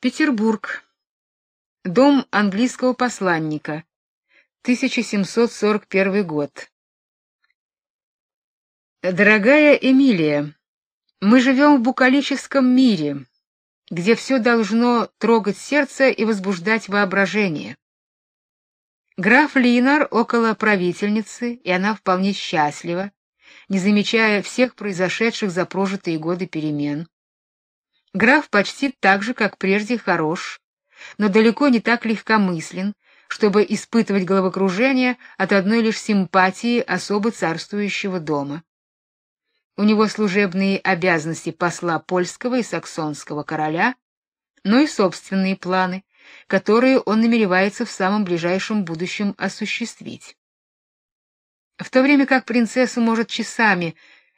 Петербург. Дом английского посланника. 1741 год. Дорогая Эмилия, мы живем в букалическом мире, где все должно трогать сердце и возбуждать воображение. Граф Линар около правительницы, и она вполне счастлива, не замечая всех произошедших за прожитые годы перемен. Граф почти так же, как прежде, хорош, но далеко не так легкомыслен, чтобы испытывать головокружение от одной лишь симпатии особо царствующего дома. У него служебные обязанности посла польского и саксонского короля, но и собственные планы, которые он намеревается в самом ближайшем будущем осуществить. В то время как принцесса может часами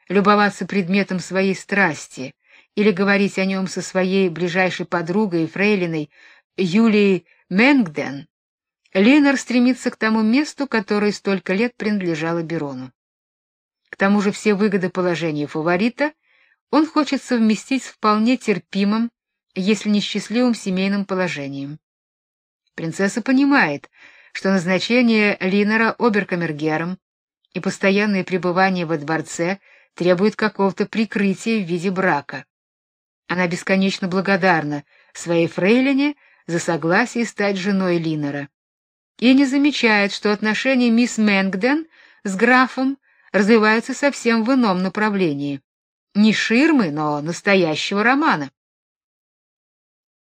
любоваться предметом своей страсти, или говорить о нем со своей ближайшей подругой фрейлиной Юлией Менгден, Ленар стремится к тому месту, которое столько лет принадлежало Берону. К тому же все выгоды положения фаворита он хочет совместить с вполне терпимым, если не счастливым семейным положением. Принцесса понимает, что назначение Линера оберкамергером и постоянное пребывание во дворце требует какого-то прикрытия в виде брака. Она бесконечно благодарна своей фрейлине за согласие стать женой Линера и не замечает, что отношения мисс Мэнгден с графом развиваются совсем в ином направлении. Не ширмы, но настоящего романа.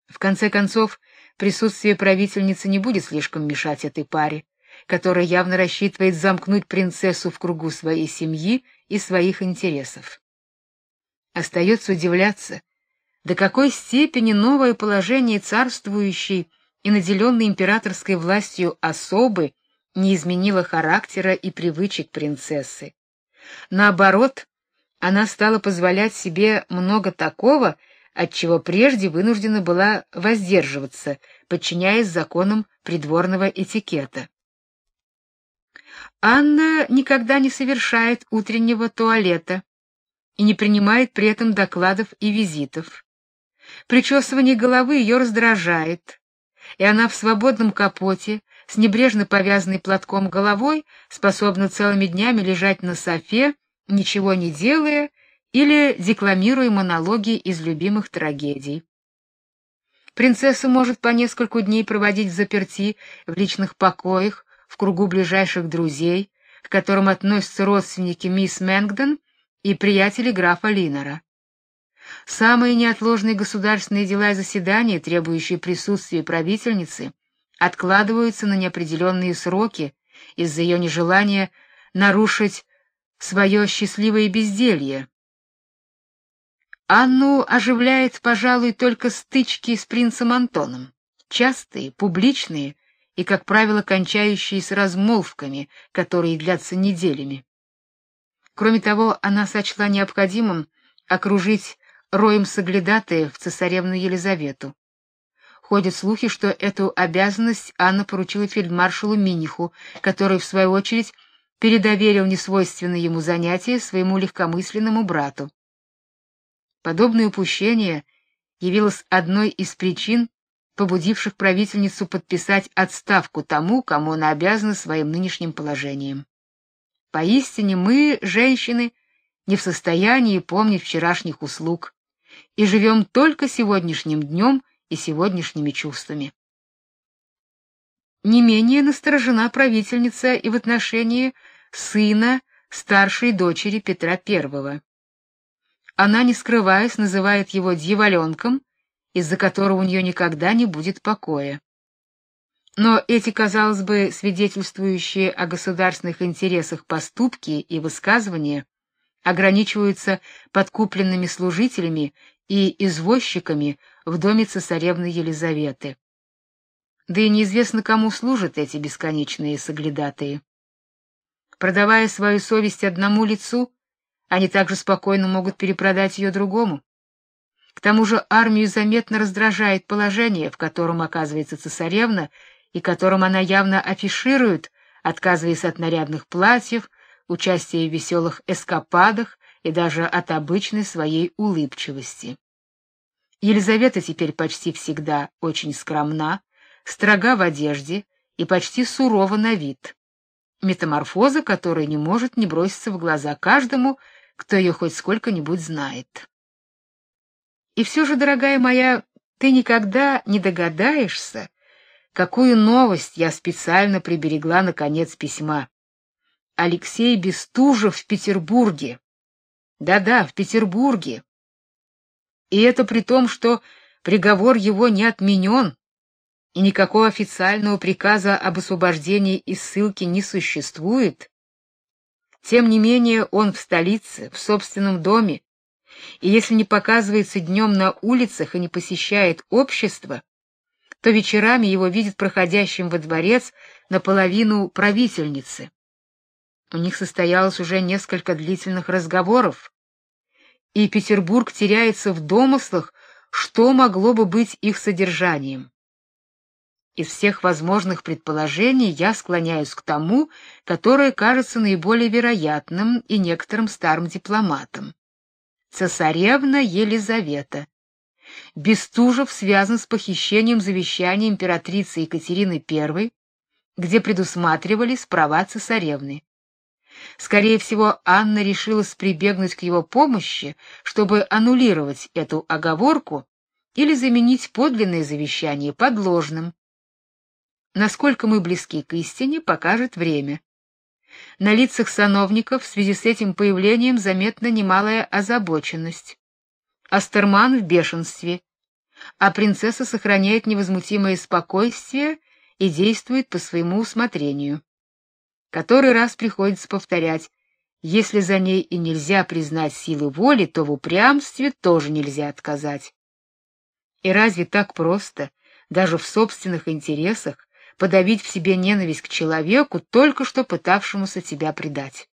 В конце концов, присутствие правительницы не будет слишком мешать этой паре, которая явно рассчитывает замкнуть принцессу в кругу своей семьи и своих интересов. Остается удивляться, до какой степени новое положение царствующей и наделенной императорской властью особы не изменило характера и привычек принцессы. Наоборот, она стала позволять себе много такого, от чего прежде вынуждена была воздерживаться, подчиняясь законам придворного этикета. Анна никогда не совершает утреннего туалета и не принимает при этом докладов и визитов. Причесывание головы ее раздражает, и она в свободном капоте, с небрежно повязанной платком головой, способна целыми днями лежать на софе, ничего не делая или декламируя монологи из любимых трагедий. Принцесса может по нескольку дней проводить в заперти в личных покоях, в кругу ближайших друзей, к которым относятся родственники мисс Мэнгдон и приятели графа Линера. Самые неотложные государственные дела и заседания, требующие присутствия правительницы, откладываются на неопределенные сроки из-за ее нежелания нарушить свое счастливое безделье. Анну оживляет, пожалуй, только стычки с принцем Антоном, частые, публичные и, как правило, кончающиеся размолвками, которые длятся неделями. Кроме того, она сочла необходимым окружить роем соглядатаев цесаревну Елизавету. Ходят слухи, что эту обязанность Анна поручила фельдмаршалу Миниху, который в свою очередь передоверил несвойственное ему занятие своему легкомысленному брату. Подобное упущение явилось одной из причин, побудивших правительницу подписать отставку тому, кому она обязана своим нынешним положением. Поистине мы, женщины, не в состоянии помнить вчерашних услуг, и живем только сегодняшним днем и сегодняшними чувствами. Не менее насторожена правительница и в отношении сына старшей дочери Петра I. Она, не скрываясь, называет его дьяволенком, из-за которого у нее никогда не будет покоя. Но эти, казалось бы, свидетельствующие о государственных интересах поступки и высказывания ограничиваются подкупленными служителями и извозчиками в доме цесаревны Елизаветы. Да и неизвестно, кому служат эти бесконечные соглядатые. Продавая свою совесть одному лицу, они также спокойно могут перепродать ее другому. К тому же армию заметно раздражает положение, в котором оказывается цесаревна, и которым она явно афиширует, отказываясь от нарядных платьев, участия в веселых эскападах и даже от обычной своей улыбчивости. Елизавета теперь почти всегда очень скромна, строга в одежде и почти сурова на вид. Метаморфоза, которая не может не броситься в глаза каждому, кто ее хоть сколько-нибудь знает. И все же, дорогая моя, ты никогда не догадаешься, какую новость я специально приберегла на конец письма. Алексей Бестужев в Петербурге. Да-да, в Петербурге. И это при том, что приговор его не отменен, и никакого официального приказа об освобождении из ссылки не существует. Тем не менее, он в столице, в собственном доме, и если не показывается днем на улицах и не посещает общество, то вечерами его видят проходящим во дворец наполовину правительницы. У них состоялось уже несколько длительных разговоров, и Петербург теряется в домыслах, что могло бы быть их содержанием. Из всех возможных предположений я склоняюсь к тому, которое кажется наиболее вероятным и некоторым старым дипломатам. Цесаревна Елизавета. Бестужев связан с похищением завещания императрицы Екатерины I, где предусматривались права цесаревны. Скорее всего, Анна решилась прибегнуть к его помощи, чтобы аннулировать эту оговорку или заменить подлинное завещание подложным. Насколько мы близки к истине, покажет время. На лицах сановников в связи с этим появлением заметна немалая озабоченность. Астерман в бешенстве, а принцесса сохраняет невозмутимое спокойствие и действует по своему усмотрению. Который раз приходится повторять: если за ней и нельзя признать силы воли, то в упрямстве тоже нельзя отказать. И разве так просто, даже в собственных интересах, подавить в себе ненависть к человеку, только что пытавшемуся тебя предать?